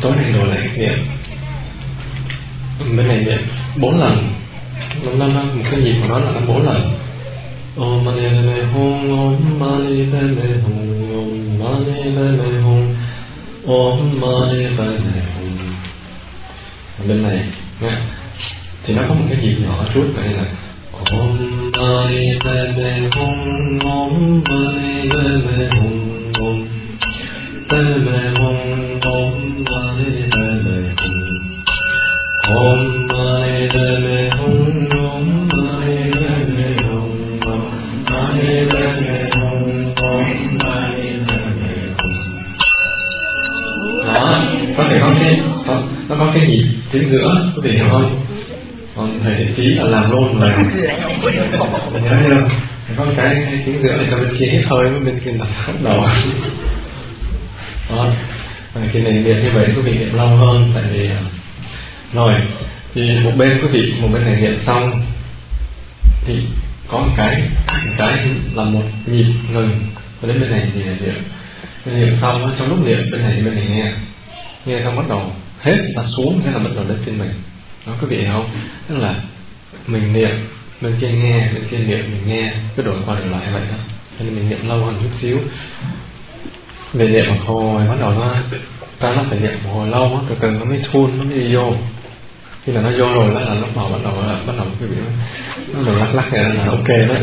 tối nay rồi lại niệm bên này niệm bốn lần. Nó, nó, nó một cái nhịp của nó là nó bốn lần. Om mani padme hum Om mani padme hum Om mani padme hum Om mani padme hum bên này nha. Thì nó có một cái nhịp nhỏ chút vậy là Om mani padme hum Om mani giữa có thể hiểu không? Còn thầy thiện trí là làm luôn rồi nhớ chưa có cái, cái tiếng giữa này cho bên kia. Hết hơi bên kia là bắt đầu đó và khi này niệm như vậy quý vị niệm lâu hơn tại vì rồi thì một bên quý vị một bên này niệm xong thì có một cái một cái là một nhịp ngừng. Và đến bên này thì niệm niệm xong trong lúc niệm bên này bên này nghe. Nghe xong bắt đầu hết và xuống, thế là mình đầu lên trên mình. Nó có vị không? Tức là mình niệm, bên kia nghe, bên kia niệm, mình nghe, cứ đổi qua đổi lại vậy đó. Cho nên mình niệm lâu hơn chút xíu. Về niệm một hồi, bắt đầu nó, ta nó phải niệm một hồi lâu á, từ từ nó mới thun nó mới đi vô. Khi là nó vô rồi đó là lúc nào bắt đầu là bắt đầu cái biểu nó đầu lắc lắc này là ok đó.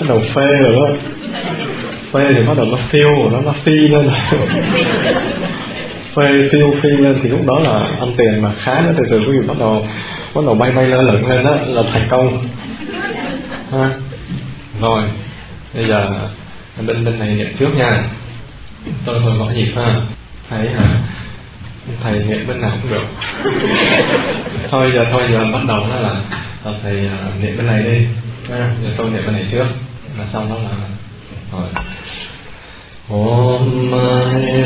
Bắt đầu phê rồi đó. Phê thì bắt đầu nó phiêu rồi nó nó phi lên. phê phiêu phi lên thì lúc đó là ăn tiền mà khá nữa từ từ quý vị bắt đầu bắt đầu bay bay lơ lửng lên đó là thành công. Ha. Rồi bây giờ bên bên này niệm trước nha. Tôi tôi gọi nhịp ha. Thầy hả? Thầy niệm bên nào cũng được. Thôi giờ thôi giờ bắt đầu đó là, là thầy à, uh, niệm bên này đi. Ha giờ tôi niệm bên này trước. Là xong đó là rồi. ं मा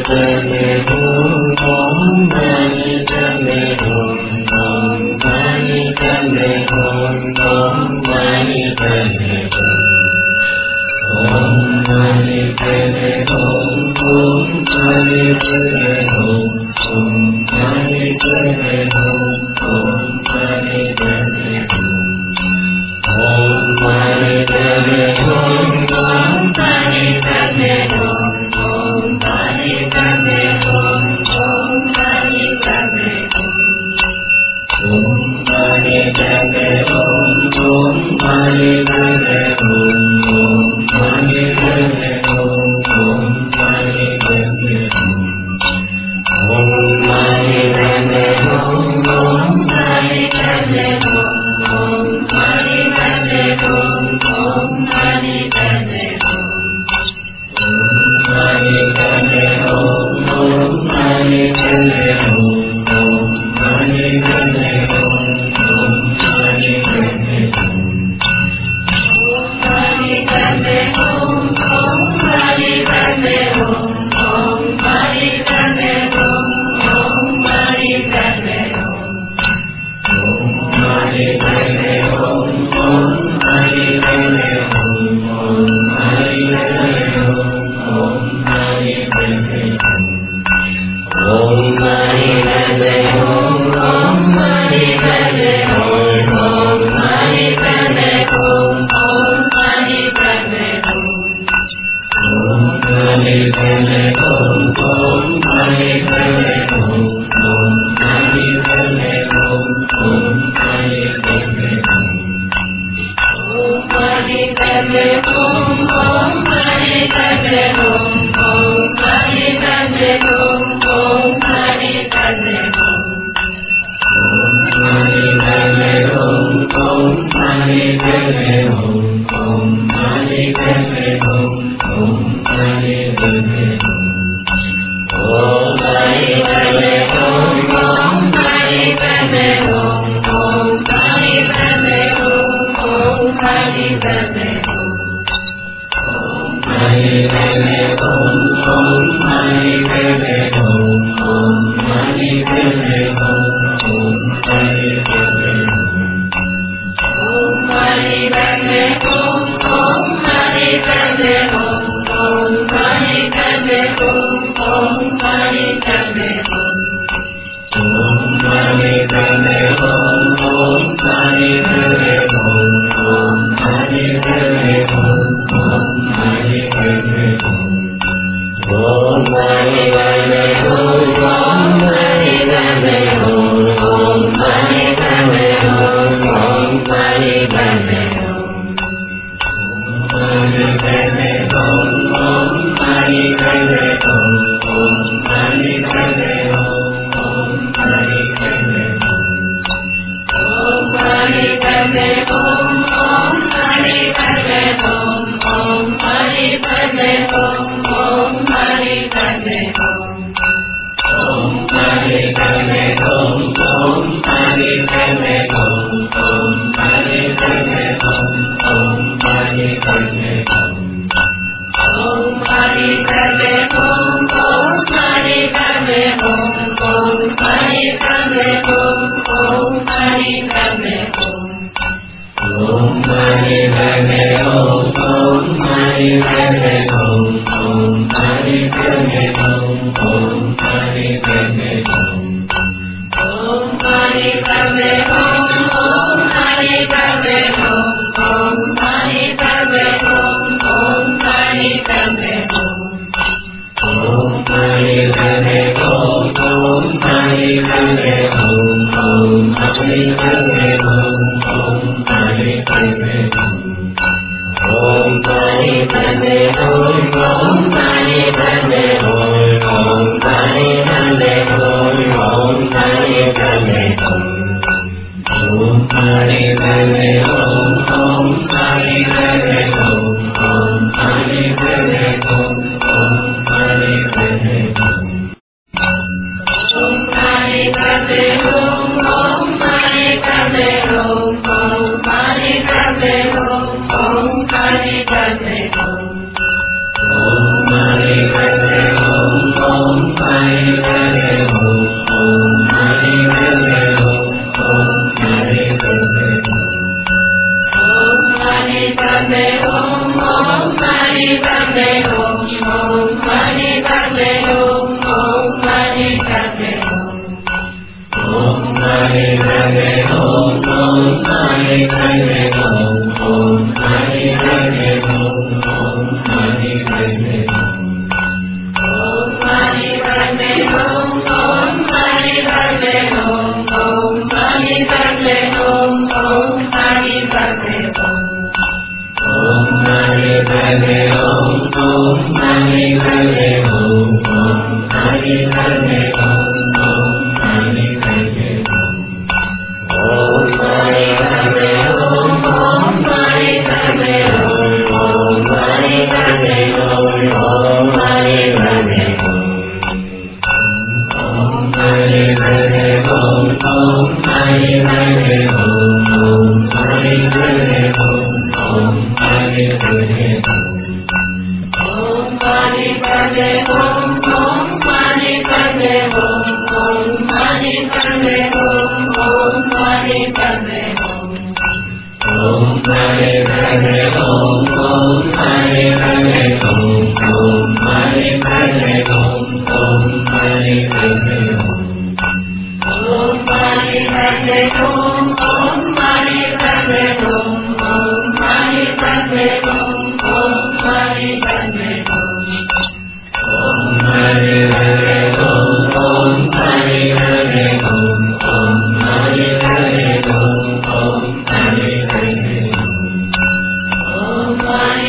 धन धन धन्य च मे धोन् धन धन्य चे धन धन प्रने धन ओं नै चले धन धन धन्य चले धो धन धन्य च Om Namah Shivaya Om Namah Om Mani Padme Hum Om Mani Padme Hum Om Mani Padme Hum Om Mani Padme Hum Om Mani Padme Hum Om Mani Padme Hum Om Mani Padme Hum Om Mani Padme Hum Om Mani Padme Hum Om Mani Padme Hum Om Mani Padme Hum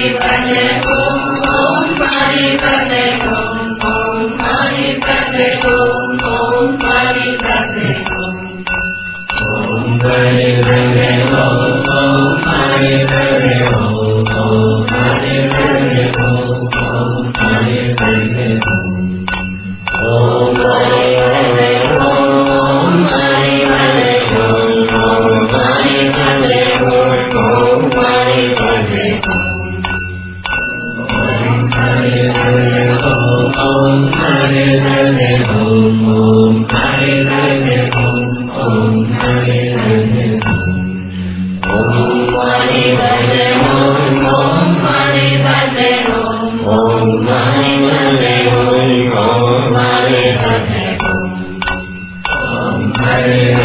Hare Hare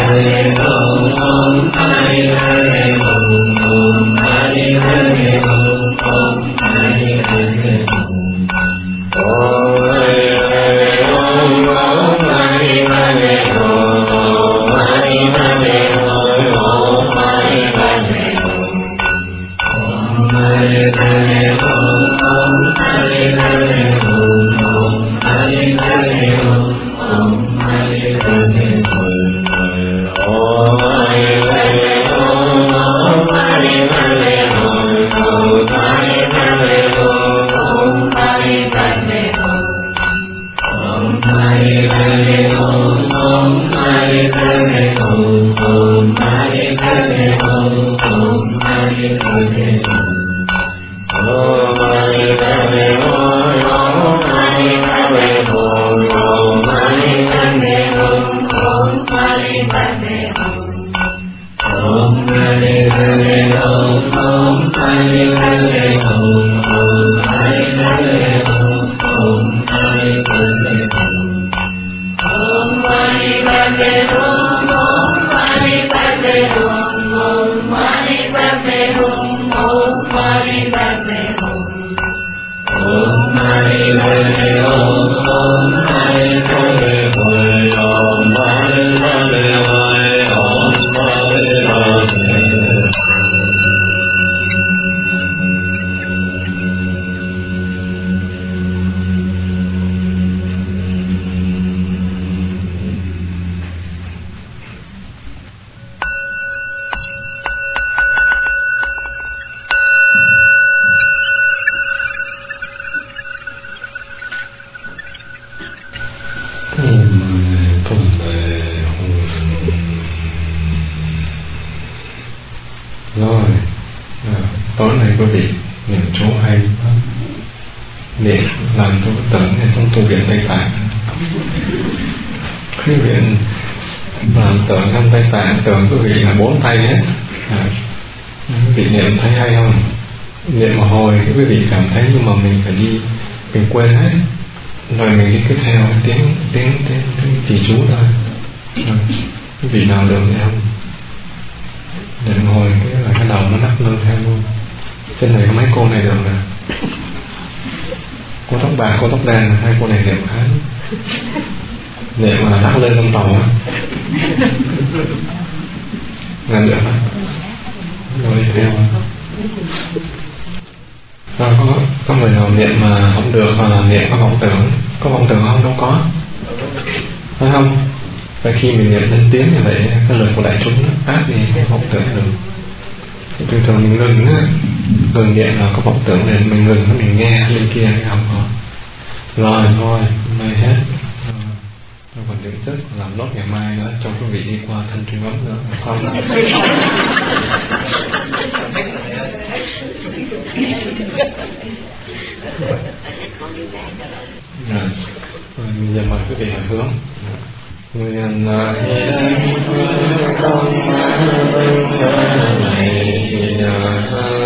bản hay trong tu viện Tây Tạng khi viện bàn tượng năm Tây Tạng tượng quý vị là bốn tay hết à, vị niệm thấy hay không? Niệm mà hồi thì quý vị cảm thấy nhưng mà mình phải đi mình quên hết. Rồi mình đi tiếp theo tiếng tiếng tiếng, tiếng chỉ chú thôi. Rồi, quý vị nào được thì không? Niệm hồi cái là cái đầu nó đắp lên theo luôn. Trên này có mấy cô này được rồi cô tóc bạc cô tóc đen hai cô này đẹp khá để mà lắc lên con tàu á. Làm được á rồi theo à, có, có người nào niệm mà không được hoặc là niệm có vọng tưởng? Có vọng tưởng không? Đâu có. Phải không? Và khi mình niệm lên tiếng như vậy cái lời của đại chúng áp thì không vọng tưởng được thường thường mình ngừng á. Ngừng điện là có vọng tưởng để mình ngừng, mình nghe bên kia cái học họ rồi, thôi, mai hết. Ờ, tôi còn đứng tức làm nốt ngày mai nữa, cho quý vị đi qua thân truyền ấm nữa. Không? Dạ. Rồi, bây giờ mời quý vị hồi hướng. Nguyện là con ma bên này. إله